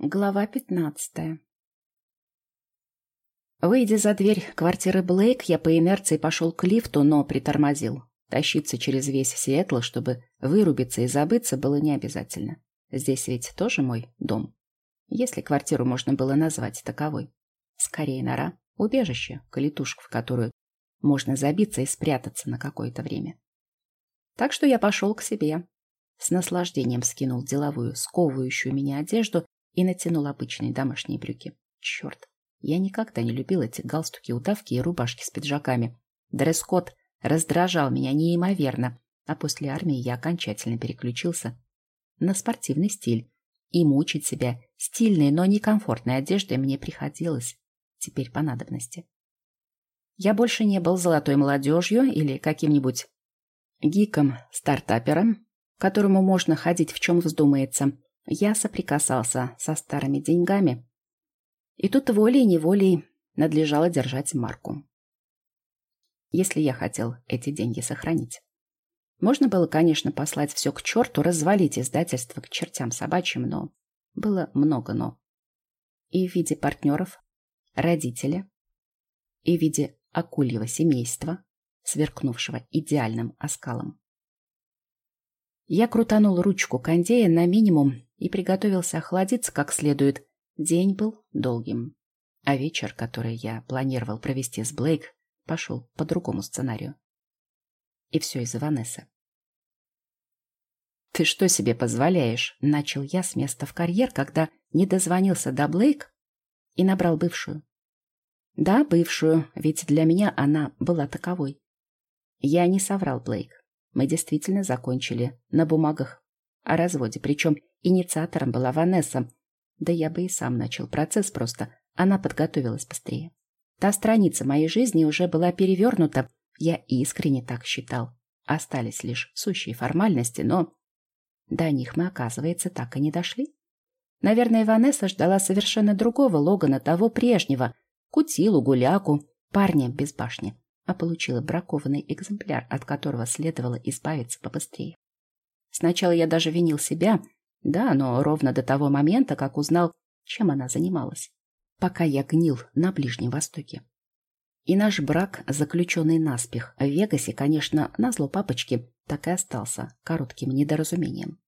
Глава пятнадцатая Выйдя за дверь квартиры Блейк, я по инерции пошел к лифту, но притормозил. Тащиться через весь Сиэтл, чтобы вырубиться и забыться, было не обязательно. Здесь ведь тоже мой дом. Если квартиру можно было назвать таковой. Скорее нора, убежище, калитушка, в которую можно забиться и спрятаться на какое-то время. Так что я пошел к себе. С наслаждением скинул деловую, сковывающую меня одежду и натянул обычные домашние брюки. Черт, я никогда не любил эти галстуки, удавки и рубашки с пиджаками. Дресс-код раздражал меня неимоверно, а после армии я окончательно переключился на спортивный стиль. И мучить себя стильной, но некомфортной одеждой мне приходилось теперь по надобности. Я больше не был золотой молодежью или каким-нибудь гиком-стартапером, которому можно ходить в чем вздумается. Я соприкасался со старыми деньгами. И тут волей-неволей надлежало держать марку. Если я хотел эти деньги сохранить. Можно было, конечно, послать все к черту, развалить издательство к чертям собачьим, но было много «но». И в виде партнеров, родителя, и в виде акульего семейства, сверкнувшего идеальным оскалом. Я крутанул ручку кондея на минимум и приготовился охладиться как следует. День был долгим. А вечер, который я планировал провести с Блейк, пошел по другому сценарию. И все из-за Ванессы. «Ты что себе позволяешь?» — начал я с места в карьер, когда не дозвонился до Блейк и набрал бывшую. Да, бывшую, ведь для меня она была таковой. Я не соврал Блейк. Мы действительно закончили на бумагах о разводе, причем инициатором была Ванесса. Да я бы и сам начал процесс просто, она подготовилась быстрее. Та страница моей жизни уже была перевернута, я искренне так считал. Остались лишь сущие формальности, но до них мы, оказывается, так и не дошли. Наверное, Ванесса ждала совершенно другого Логана, того прежнего, кутилу, гуляку, парня без башни а получила бракованный экземпляр, от которого следовало избавиться побыстрее. Сначала я даже винил себя, да, но ровно до того момента, как узнал, чем она занималась, пока я гнил на Ближнем Востоке. И наш брак, заключенный наспех в Вегасе, конечно, назло папочки, так и остался коротким недоразумением.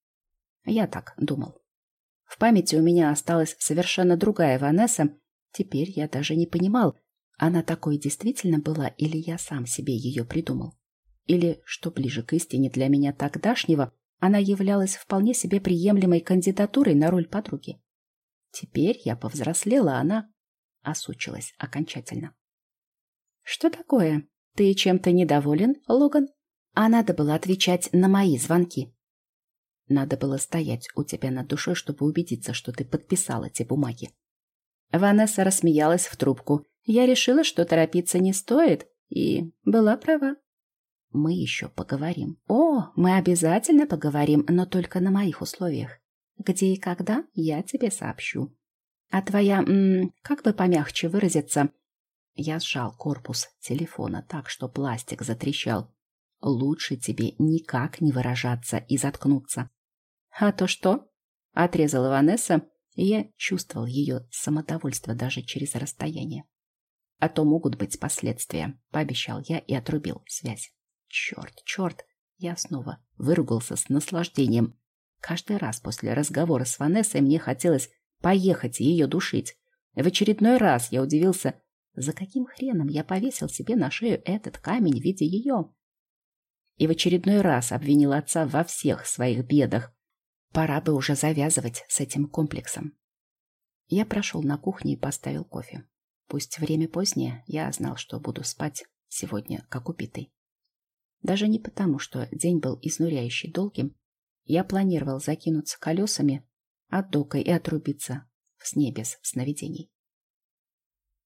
Я так думал. В памяти у меня осталась совершенно другая Ванесса, теперь я даже не понимал, она такой действительно была, или я сам себе ее придумал? Или, что ближе к истине для меня тогдашнего, она являлась вполне себе приемлемой кандидатурой на роль подруги? Теперь я повзрослела, а она осучилась окончательно. «Что такое? Ты чем-то недоволен, Логан?» А надо было отвечать на мои звонки. Надо было стоять у тебя над душой, чтобы убедиться, что ты подписал эти бумаги. Ванесса рассмеялась в трубку я решила, что торопиться не стоит, и была права. Мы еще поговорим. О, мы обязательно поговорим, но только на моих условиях. Где и когда, я тебе сообщу. А твоя, м как бы помягче выразиться... Я сжал корпус телефона так, что пластик затрещал. Лучше тебе никак не выражаться и заткнуться. А то что? Отрезала Ванесса, и я чувствовал ее самодовольство даже через расстояние. А то могут быть последствия, пообещал я и отрубил связь. Черт, черт, я снова выругался с наслаждением. Каждый раз после разговора с Ванессой мне хотелось поехать и ее душить. В очередной раз я удивился, за каким хреном я повесил себе на шею этот камень в виде ее. И в очередной раз обвинил отца во всех своих бедах. Пора бы уже завязывать с этим комплексом. Я прошел на кухню и поставил кофе. Пусть время позднее, я знал, что буду спать сегодня как убитый. Даже не потому, что день был изнуряющий долгим, я планировал закинуться колесами от дока и отрубиться в сне без сновидений.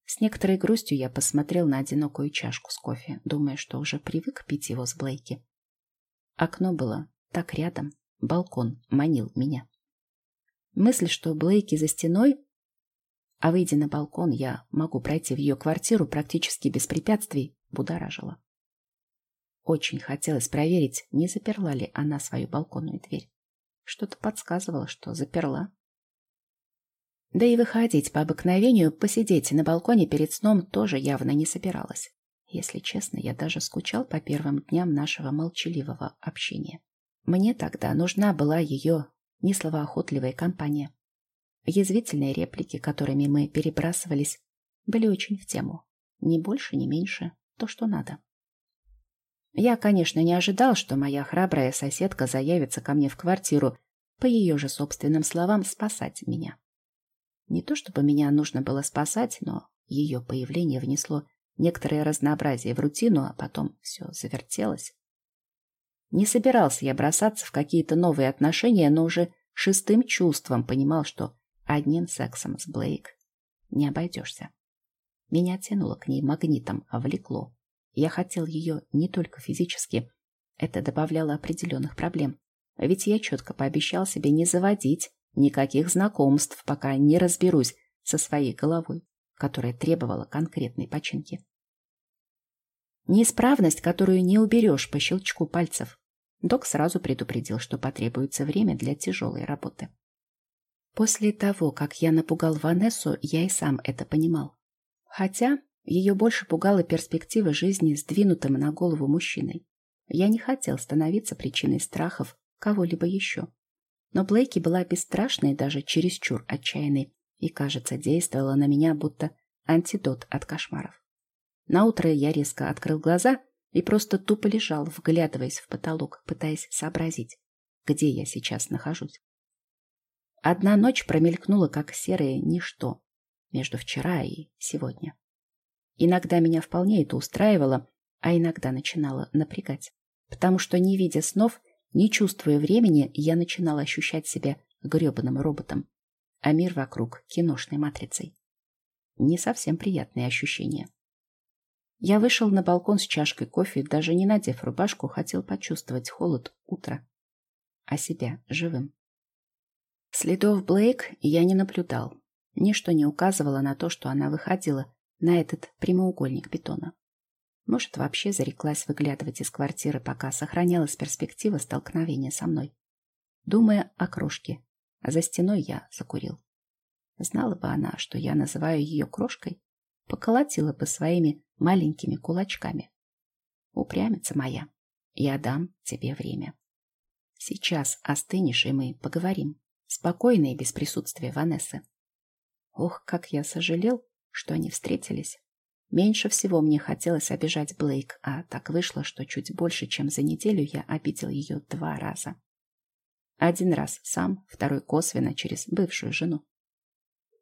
С некоторой грустью я посмотрел на одинокую чашку с кофе, думая, что уже привык пить его с Блейки. Окно было так рядом, балкон манил меня. Мысль, что Блейки за стеной, а выйдя на балкон, я могу пройти в ее квартиру практически без препятствий, будоражила. Очень хотелось проверить, не заперла ли она свою балконную дверь. Что-то подсказывало, что заперла. Да и выходить по обыкновению, посидеть на балконе перед сном тоже явно не собиралась. Если честно, я даже скучал по первым дням нашего молчаливого общения. Мне тогда нужна была ее несловоохотливая компания. Язвительные реплики, которыми мы перебрасывались, были очень в тему. Ни больше, ни меньше. То, что надо. Я, конечно, не ожидал, что моя храбрая соседка заявится ко мне в квартиру, по ее же собственным словам, спасать меня. Не то чтобы меня нужно было спасать, но ее появление внесло некоторое разнообразие в рутину, а потом все завертелось. Не собирался я бросаться в какие-то новые отношения, но уже шестым чувством понимал, что одним сексом с Блейк не обойдешься. Меня тянуло к ней магнитом, а влекло. Я хотел ее не только физически. Это добавляло определенных проблем. Ведь я четко пообещал себе не заводить никаких знакомств, пока не разберусь со своей головой, которая требовала конкретной починки. Неисправность, которую не уберешь по щелчку пальцев. Док сразу предупредил, что потребуется время для тяжелой работы. После того, как я напугал Ванессу, я и сам это понимал. Хотя ее больше пугала перспектива жизни сдвинутым на голову мужчиной. Я не хотел становиться причиной страхов кого-либо еще. Но Блейки была бесстрашной, даже чересчур отчаянной, и, кажется, действовала на меня будто антидот от кошмаров. Наутро я резко открыл глаза и просто тупо лежал, вглядываясь в потолок, пытаясь сообразить, где я сейчас нахожусь. Одна ночь промелькнула, как серое ничто, между вчера и сегодня. Иногда меня вполне это устраивало, а иногда начинало напрягать, потому что, не видя снов, не чувствуя времени, я начинала ощущать себя гребаным роботом, а мир вокруг — киношной матрицей. Не совсем приятные ощущения. Я вышел на балкон с чашкой кофе, даже не надев рубашку, хотел почувствовать холод утра, а себя живым. Следов Блейк я не наблюдал. Ничто не указывало на то, что она выходила на этот прямоугольник бетона. Может, вообще зареклась выглядывать из квартиры, пока сохранялась перспектива столкновения со мной. Думая о крошке, а за стеной я закурил. Знала бы она, что я называю ее крошкой, поколотила бы своими маленькими кулачками. Упрямица моя, я дам тебе время. Сейчас остынешь, и мы поговорим. Спокойно и без присутствия Ванессы. Ох, как я сожалел, что они встретились. Меньше всего мне хотелось обижать Блейк, а так вышло, что чуть больше, чем за неделю я обидел ее два раза. Один раз сам, второй косвенно через бывшую жену.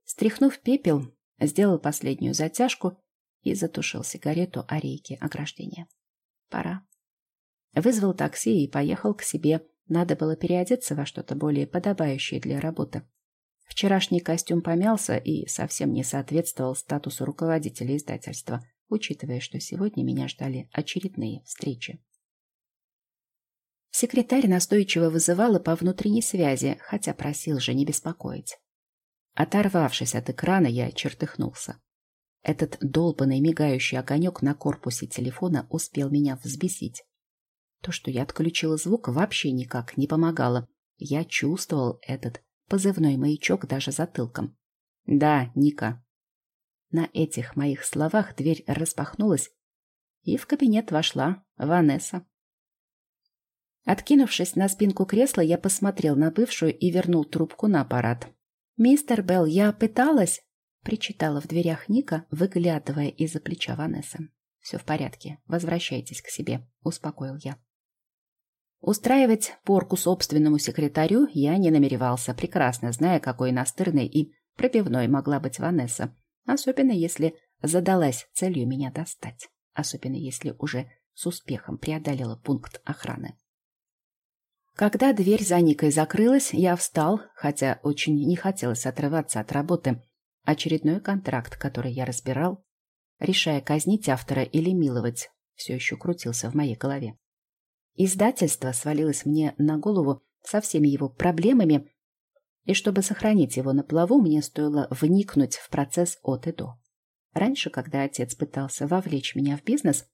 Стряхнув пепел, сделал последнюю затяжку и затушил сигарету о рейке ограждения. Пора. Вызвал такси и поехал к себе, надо было переодеться во что-то более подобающее для работы. Вчерашний костюм помялся и совсем не соответствовал статусу руководителя издательства, учитывая, что сегодня меня ждали очередные встречи. Секретарь настойчиво вызывала по внутренней связи, хотя просил же не беспокоить. Оторвавшись от экрана, я чертыхнулся. Этот долбанный мигающий огонек на корпусе телефона успел меня взбесить. То, что я отключила звук, вообще никак не помогало. Я чувствовал этот позывной маячок даже затылком. «Да, Ника». На этих моих словах дверь распахнулась, и в кабинет вошла Ванесса. Откинувшись на спинку кресла, я посмотрел на бывшую и вернул трубку на аппарат. «Мистер Белл, я пыталась...» — причитала в дверях Ника, выглядывая из-за плеча Ванессы. «Все в порядке. Возвращайтесь к себе», — успокоил я. Устраивать порку собственному секретарю я не намеревался, прекрасно зная, какой настырной и пробивной могла быть Ванесса, особенно если задалась целью меня достать, особенно если уже с успехом преодолела пункт охраны. Когда дверь за Никой закрылась, я встал, хотя очень не хотелось отрываться от работы. Очередной контракт, который я разбирал, решая казнить автора или миловать, все еще крутился в моей голове. Издательство свалилось мне на голову со всеми его проблемами, и чтобы сохранить его на плаву, мне стоило вникнуть в процесс от и до. Раньше, когда отец пытался вовлечь меня в бизнес,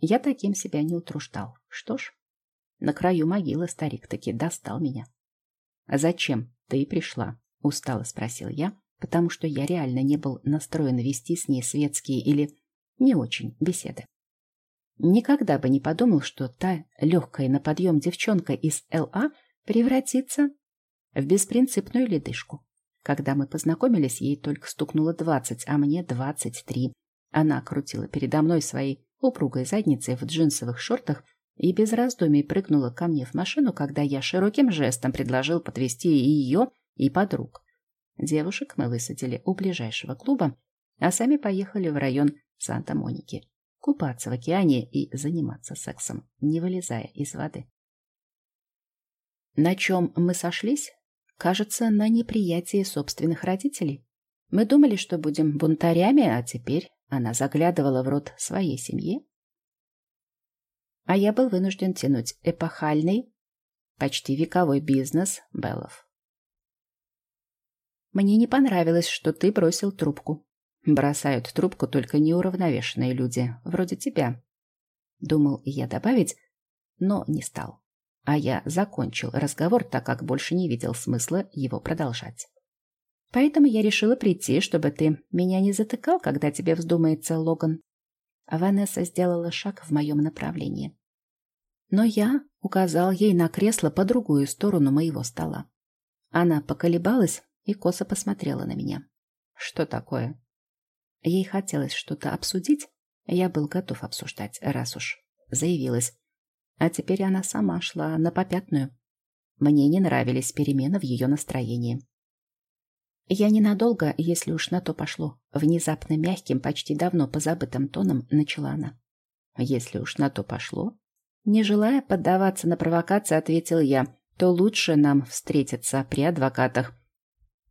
я таким себя не утруждал. Что ж, на краю могилы старик таки достал меня. «А зачем ты пришла?» — устало спросил я, потому что я реально не был настроен вести с ней светские или не очень беседы. Никогда бы не подумал, что та легкая на подъем девчонка из ЛА превратится в беспринципную ледышку. Когда мы познакомились, ей только стукнуло двадцать, а мне двадцать три. Она крутила передо мной своей упругой задницей в джинсовых шортах и без раздумий прыгнула ко мне в машину, когда я широким жестом предложил подвести и ее, и подруг. Девушек мы высадили у ближайшего клуба, а сами поехали в район Санта-Моники купаться в океане и заниматься сексом, не вылезая из воды. На чем мы сошлись? Кажется, на неприятии собственных родителей. Мы думали, что будем бунтарями, а теперь она заглядывала в рот своей семье. А я был вынужден тянуть эпохальный, почти вековой бизнес Беллов. Мне не понравилось, что ты бросил трубку. Бросают трубку только неуравновешенные люди, вроде тебя. Думал я добавить, но не стал а я закончил разговор, так как больше не видел смысла его продолжать. Поэтому я решила прийти, чтобы ты меня не затыкал, когда тебе вздумается, Логан. Ванесса сделала шаг в моем направлении. Но я указал ей на кресло по другую сторону моего стола. Она поколебалась и косо посмотрела на меня. Что такое? Ей хотелось что-то обсудить, я был готов обсуждать, раз уж заявилась. А теперь она сама шла на попятную. Мне не нравились перемены в ее настроении. Я ненадолго, если уж на то пошло, внезапно мягким, почти давно позабытым тоном начала она. Если уж на то пошло, не желая поддаваться на провокации, ответил я, то лучше нам встретиться при адвокатах.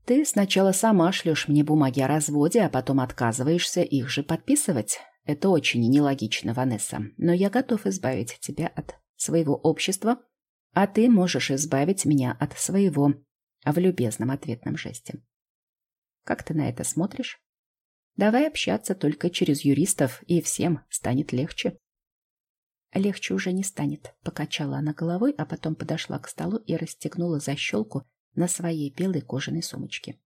Ты сначала сама шлешь мне бумаги о разводе, а потом отказываешься их же подписывать. Это очень нелогично, Ванесса, но я готов избавить тебя от своего общества, а ты можешь избавить меня от своего в любезном ответном жесте. Как ты на это смотришь? Давай общаться только через юристов, и всем станет легче. Легче уже не станет, покачала она головой, а потом подошла к столу и расстегнула защелку на своей белой кожаной сумочке.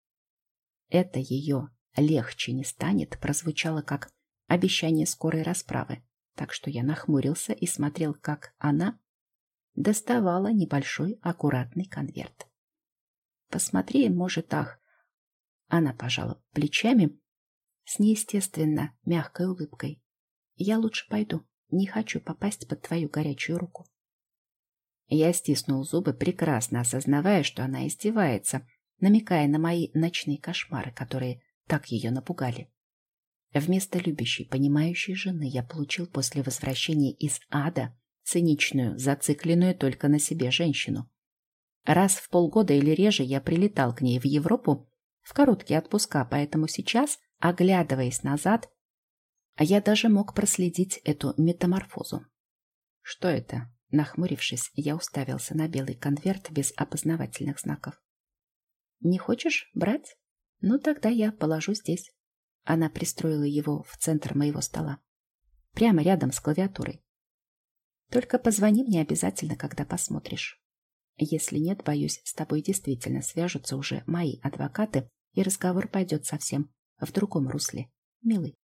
Это ее «легче не станет» прозвучало как обещание скорой расправы, так что я нахмурился и смотрел, как она доставала небольшой аккуратный конверт. «Посмотри, может, ах!» Она пожала плечами с неестественно мягкой улыбкой. «Я лучше пойду. Не хочу попасть под твою горячую руку». Я стиснул зубы, прекрасно осознавая, что она издевается, намекая на мои ночные кошмары, которые так ее напугали. Вместо любящей, понимающей жены я получил после возвращения из ада циничную, зацикленную только на себе женщину. Раз в полгода или реже я прилетал к ней в Европу в короткие отпуска, поэтому сейчас, оглядываясь назад, я даже мог проследить эту метаморфозу. Что это? Нахмурившись, я уставился на белый конверт без опознавательных знаков. «Не хочешь брать? Ну, тогда я положу здесь». Она пристроила его в центр моего стола. Прямо рядом с клавиатурой. Только позвони мне обязательно, когда посмотришь. Если нет, боюсь, с тобой действительно свяжутся уже мои адвокаты, и разговор пойдет совсем в другом русле, милый.